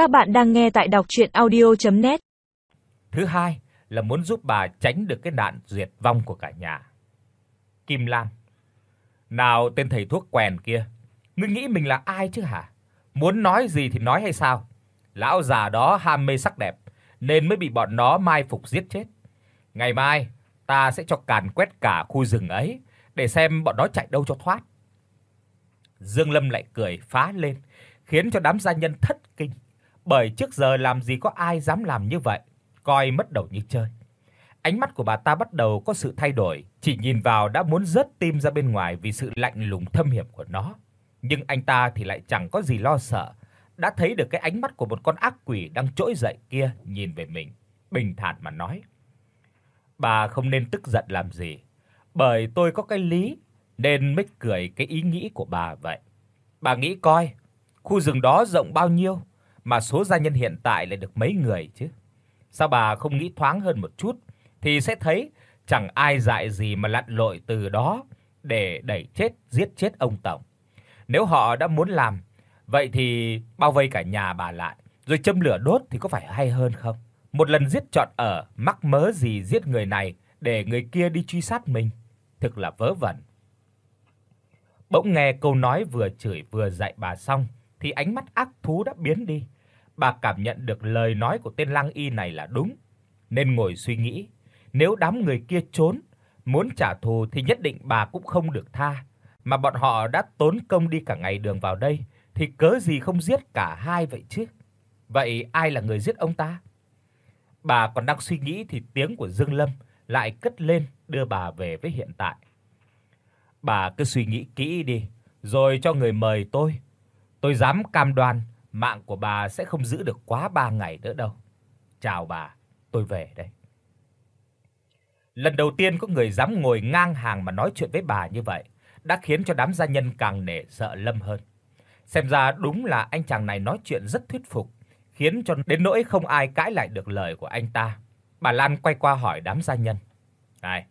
Các bạn đang nghe tại đọc audio net Thứ hai là muốn giúp bà tránh được cái nạn diệt vong của cả nhà. Kim Lan. Nào tên thầy thuốc quèn kia, ngươi nghĩ mình là ai chứ hả? Muốn nói gì thì nói hay sao? Lão già đó ham mê sắc đẹp nên mới bị bọn nó mai phục giết chết. Ngày mai ta sẽ cho càn quét cả khu rừng ấy để xem bọn nó chạy đâu cho thoát. Dương Lâm lại cười phá lên, khiến cho đám gia nhân thất kinh, bởi trước giờ làm gì có ai dám làm như vậy, coi mất đầu như chơi. Ánh mắt của bà ta bắt đầu có sự thay đổi, chỉ nhìn vào đã muốn rớt tim ra bên ngoài vì sự lạnh lùng thâm hiểm của nó. Nhưng anh ta thì lại chẳng có gì lo sợ, đã thấy được cái ánh mắt của một con ác quỷ đang trỗi dậy kia nhìn về mình, bình thản mà nói: "Bà không nên tức giận làm gì, bởi tôi có cái lý nên mới cười cái ý nghĩ của bà vậy. Bà nghĩ coi, khu rừng đó rộng bao nhiêu mà số gia nhân hiện tại lại được mấy người chứ? Sao bà không nghĩ thoáng hơn một chút thì sẽ thấy chẳng ai dại gì mà lặn lội từ đó để đẩy chết giết chết ông tổng. Nếu họ đã muốn làm, vậy thì bao vây cả nhà bà lại, rồi châm lửa đốt thì có phải hay hơn không? Một lần giết trọn ở, mắc mớ gì giết người này để người kia đi truy sát mình, thực là vớ vẩn. Bỗng nghe câu nói vừa chửi vừa dạy bà xong thì ánh mắt ác thú đã biến đi. Bà cảm nhận được lời nói của tên lang y này là đúng, nên ngồi suy nghĩ, nếu đám người kia trốn, muốn trả thù thì nhất định bà cũng không được tha, mà bọn họ đã tốn công đi cả ngày đường vào đây thì cớ gì không giết cả hai vậy chứ? Vậy ai là người giết ông ta? Bà còn đang suy nghĩ thì tiếng của Dương Lâm lại cất lên đưa bà về với hiện tại. Bà cứ suy nghĩ kỹ đi, rồi cho người mời tôi. Tôi dám cam đoan mạng của bà sẽ không giữ được quá 3 ngày nữa đâu. Chào bà, tôi về đây. Lần đầu tiên có người dám ngồi ngang hàng mà nói chuyện với bà như vậy, đã khiến cho đám gia nhân càng nể sợ Lâm hơn. Xem ra đúng là anh chàng này nói chuyện rất thuyết phục, khiến cho đến nỗi không ai cãi lại được lời của anh ta. Bà Lan quay qua hỏi đám gia nhân: "Này,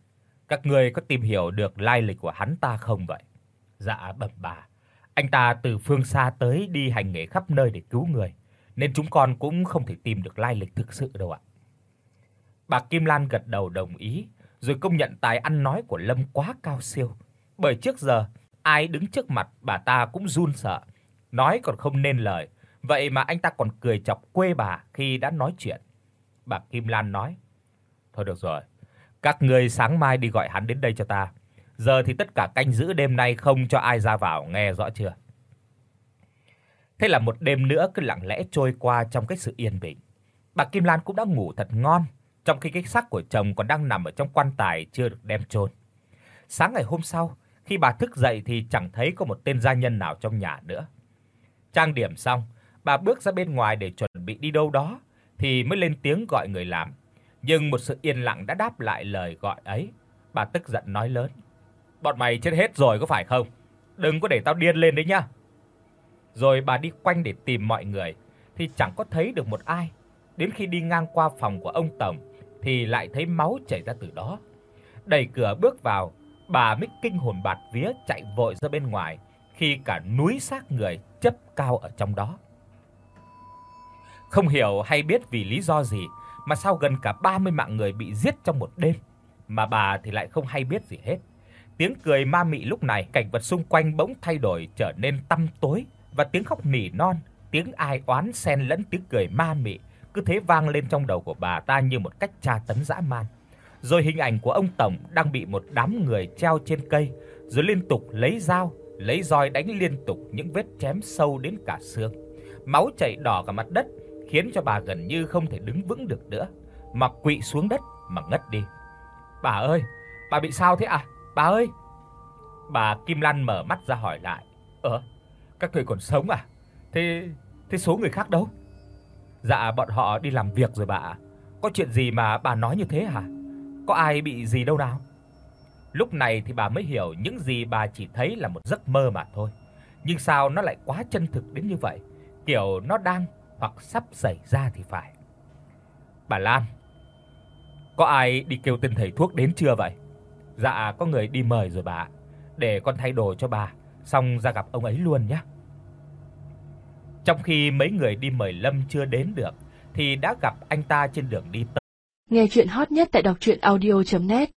các ngươi có tìm hiểu được lai lịch của hắn ta không vậy?" "Dạ bẩm bà, anh ta từ phương xa tới đi hành nghề khắp nơi để cứu người, nên chúng con cũng không thể tìm được lai lịch thực sự đâu ạ." Bà Kim Lan gật đầu đồng ý, rồi công nhận tài ăn nói của Lâm quá cao siêu, bởi trước giờ ai đứng trước mặt bà ta cũng run sợ, nói còn không nên lời, vậy mà anh ta còn cười chọc quê bà khi đã nói chuyện. Bà Kim Lan nói: "Thôi được rồi, các ngươi sáng mai đi gọi hắn đến đây cho ta. Giờ thì tất cả canh giữ đêm nay không cho ai ra vào, nghe rõ chưa?" Thế là một đêm nữa cứ lặng lẽ trôi qua trong cái sự yên bình. Bà Kim Lan cũng đã ngủ thật ngon, trong khi cái xác của chồng còn đang nằm ở trong quan tài chưa được đem chôn. Sáng ngày hôm sau, khi bà thức dậy thì chẳng thấy có một tên gia nhân nào trong nhà nữa. Trang điểm xong, bà bước ra bên ngoài để chuẩn bị đi đâu đó thì mới lên tiếng gọi người làm. Nhưng một sự yên lặng đã đáp lại lời gọi ấy. Bà tức giận nói lớn: "Bọn mày chết hết rồi có phải không? Đừng có để tao điên lên đấy nhá." Rồi bà đi quanh để tìm mọi người thì chẳng có thấy được một ai. Đến khi đi ngang qua phòng của ông tổng thì lại thấy máu chảy ra từ đó. Đẩy cửa bước vào, bà mới kinh hồn bạt vía chạy vội ra bên ngoài khi cả núi xác người chấp cao ở trong đó. Không hiểu hay biết vì lý do gì mà sao gần cả 30 mạng người bị giết trong một đêm, mà bà thì lại không hay biết gì hết. Tiếng cười ma mị lúc này, cảnh vật xung quanh bỗng thay đổi trở nên tăm tối và tiếng khóc nỉ non, tiếng ai oán xen lẫn tiếng cười ma mị cứ thế vang lên trong đầu của bà ta như một cách tra tấn dã man. Rồi hình ảnh của ông tổng đang bị một đám người treo trên cây, rồi liên tục lấy dao, lấy roi đánh liên tục những vết chém sâu đến cả xương. Máu chảy đỏ cả mặt đất, khiến cho bà gần như không thể đứng vững được nữa, mà quỵ xuống đất mà ngất đi. "Bà ơi, bà bị sao thế à? Bà ơi?" Bà Kim Lan mở mắt ra hỏi lại. "Ờ, các người còn sống à? Thế thế số người khác đâu?" "Dạ bọn họ đi làm việc rồi bà ạ. Có chuyện gì mà bà nói như thế hả? Có ai bị gì đâu nào?" Lúc này thì bà mới hiểu những gì bà chỉ thấy là một giấc mơ mà thôi. Nhưng sao nó lại quá chân thực đến như vậy? Kiểu nó đang hoặc sắp xảy ra thì phải. Bà Lan, có ai đi kêu tên thầy thuốc đến chưa vậy? Dạ có người đi mời rồi bà, để con thay đồ cho bà, xong ra gặp ông ấy luôn nhé. Trong khi mấy người đi mời Lâm chưa đến được thì đã gặp anh ta trên đường đi tới. Nghe truyện hot nhất tại doctruyenaudio.net